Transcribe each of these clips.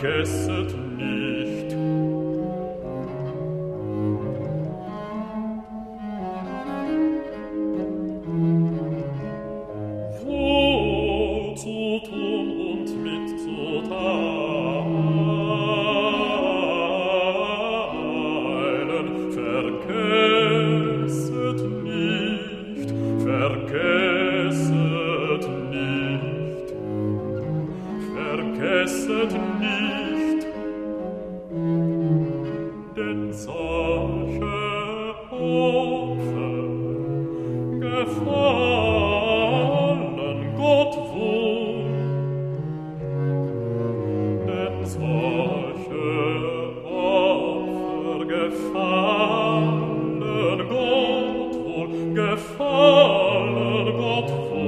vergesset nicht. Wo zu tun um und mit vergesset vergesset nicht, denn solche Opfer gefallen Gott wohl, denn solche Opfer gefallen Gott wohl, gefallen Gott wohl.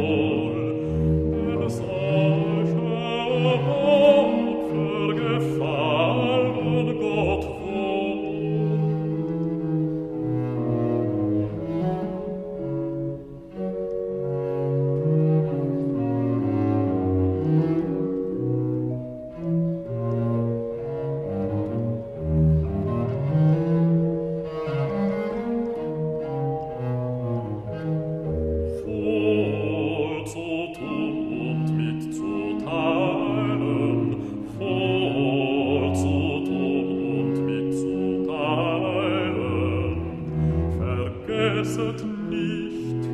vergesset nicht,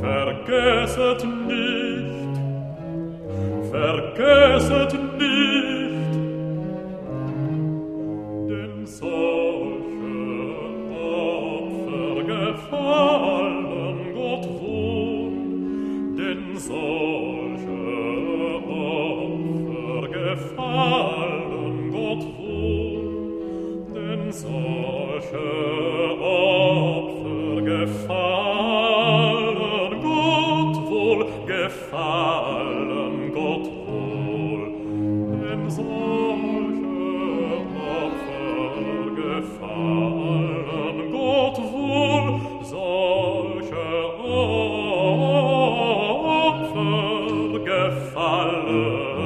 vergesset nicht, vergesset nicht, denn solche Opfer gefallen Gott wohl, denn solche Opfer gefallen Gott wohl, denn solche gefallen.